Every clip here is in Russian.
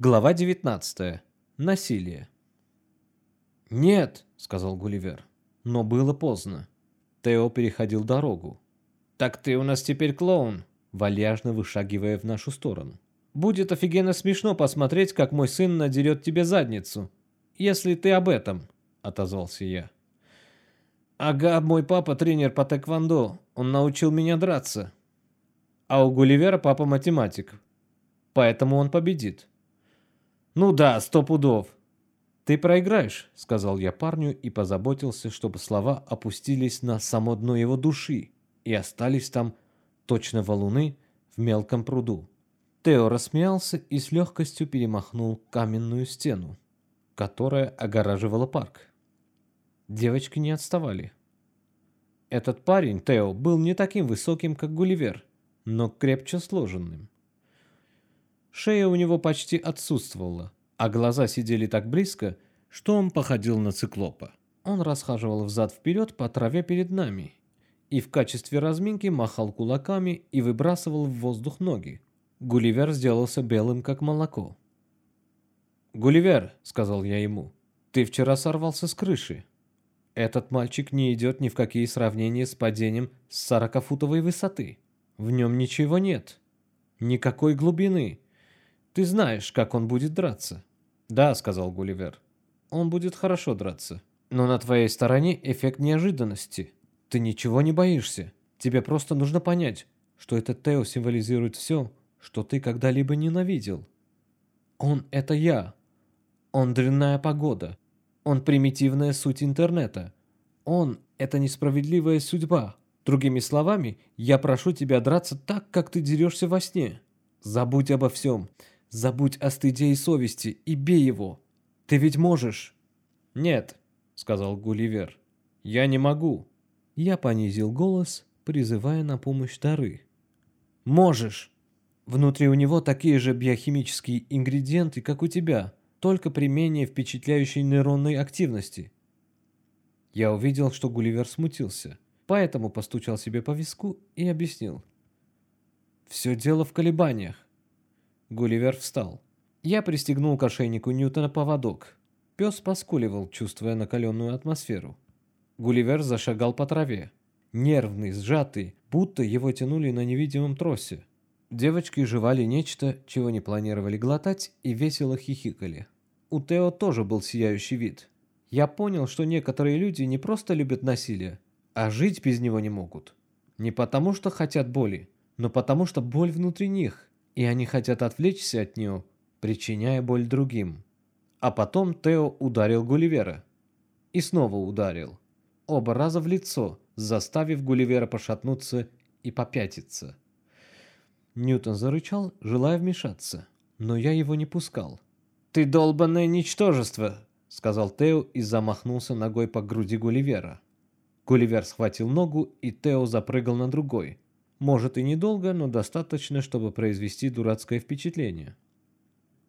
Глава 19. Насилие. «Нет», — сказал Гулливер. Но было поздно. Тео переходил дорогу. «Так ты у нас теперь клоун», — вальяжно вышагивая в нашу сторону. «Будет офигенно смешно посмотреть, как мой сын надерет тебе задницу. Если ты об этом», — отозвался я. «Ага, мой папа тренер по тэквондо. Он научил меня драться. А у Гулливера папа математик. Поэтому он победит». «Ну да, сто пудов». «Ты проиграешь», — сказал я парню и позаботился, чтобы слова опустились на само дно его души и остались там точно валуны в мелком пруду. Тео рассмеялся и с легкостью перемахнул каменную стену, которая огораживала парк. Девочки не отставали. Этот парень, Тео, был не таким высоким, как Гулливер, но крепче сложенным. Шея у него почти отсутствовала, а глаза сидели так близко, что он походил на циклопа. Он расхаживал взад-вперед по траве перед нами и в качестве разминки махал кулаками и выбрасывал в воздух ноги. Гулливер сделался белым, как молоко. «Гулливер», — сказал я ему, — «ты вчера сорвался с крыши. Этот мальчик не идет ни в какие сравнения с падением с сорокафутовой высоты. В нем ничего нет. Никакой глубины. Ты знаешь, как он будет драться?» «Да», — сказал Гулливер. «Он будет хорошо драться. Но на твоей стороне эффект неожиданности. Ты ничего не боишься. Тебе просто нужно понять, что этот Тео символизирует все, что ты когда-либо ненавидел. Он — это я. Он — дрянная погода. Он — примитивная суть интернета. Он — это несправедливая судьба. Другими словами, я прошу тебя драться так, как ты дерешься во сне. Забудь обо всем. Забудь о стыде и совести и бей его. Ты ведь можешь. Нет, сказал Гулливер. Я не могу. Я понизил голос, призывая на помощь дары. Можешь. Внутри у него такие же биохимические ингредиенты, как у тебя, только при менее впечатляющей нейронной активности. Я увидел, что Гулливер смутился, поэтому постучал себе по виску и объяснил. Все дело в колебаниях. Гулливер встал. Я пристегнул к ошейнику Ньютона поводок. Пес поскуливал, чувствуя накаленную атмосферу. Гулливер зашагал по траве. Нервный, сжатый, будто его тянули на невидимом тросе. Девочки жевали нечто, чего не планировали глотать, и весело хихикали. У Тео тоже был сияющий вид. Я понял, что некоторые люди не просто любят насилие, а жить без него не могут. Не потому, что хотят боли, но потому, что боль внутри них – и они хотят отвлечься от нее, причиняя боль другим. А потом Тео ударил Гулливера. И снова ударил. Оба раза в лицо, заставив Гулливера пошатнуться и попятиться. Ньютон зарычал, желая вмешаться, но я его не пускал. «Ты долбанное ничтожество!» — сказал Тео и замахнулся ногой по груди Гулливера. Гулливер схватил ногу, и Тео запрыгал на другой, может и недолго, но достаточно, чтобы произвести дурацкое впечатление.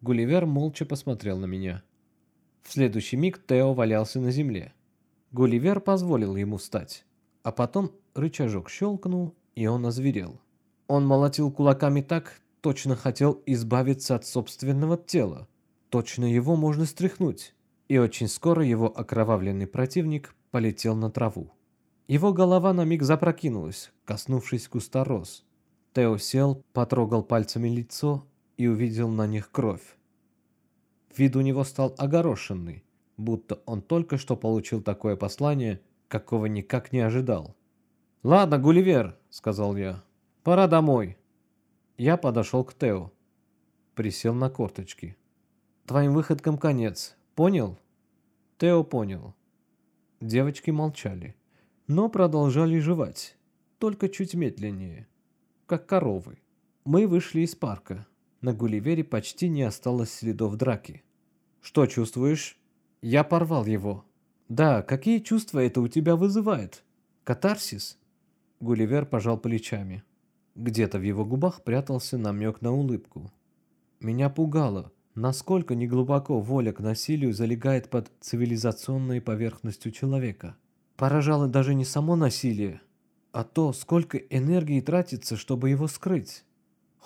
Гулливер молча посмотрел на меня. В следующий миг Тео валялся на земле. Гулливер позволил ему встать, а потом рычажок щелкнул, и он озверел. Он молотил кулаками так, точно хотел избавиться от собственного тела. Точно его можно стряхнуть. И очень скоро его окровавленный противник полетел на траву. Его голова на миг запрокинулась, коснувшись куста роз. Тео сел, потрогал пальцами лицо и увидел на них кровь. Вид у него стал огорошенный, будто он только что получил такое послание, какого никак не ожидал. «Ладно, Гулливер», — сказал я, — «пора домой». Я подошел к Тео, присел на корточки. «Твоим выходкам конец, понял?» Тео понял. Девочки молчали но продолжали жевать, только чуть медленнее, как коровы. Мы вышли из парка. На Гулливере почти не осталось следов драки. «Что чувствуешь?» «Я порвал его». «Да, какие чувства это у тебя вызывает? Катарсис?» Гулливер пожал плечами. Где-то в его губах прятался намек на улыбку. Меня пугало, насколько неглубоко воля к насилию залегает под цивилизационной поверхностью человека. Поражало даже не само насилие, а то, сколько энергии тратится, чтобы его скрыть.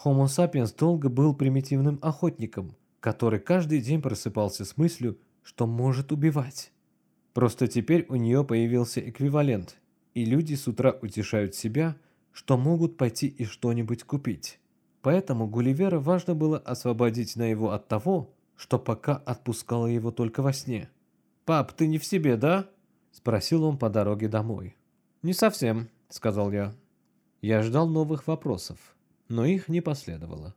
Homo sapiens долго был примитивным охотником, который каждый день просыпался с мыслью, что может убивать. Просто теперь у нее появился эквивалент, и люди с утра утешают себя, что могут пойти и что-нибудь купить. Поэтому Гулливера важно было освободить Наиву от того, что пока отпускало его только во сне. «Пап, ты не в себе, да?» – спросил он по дороге домой. «Не совсем», – сказал я. Я ждал новых вопросов, но их не последовало.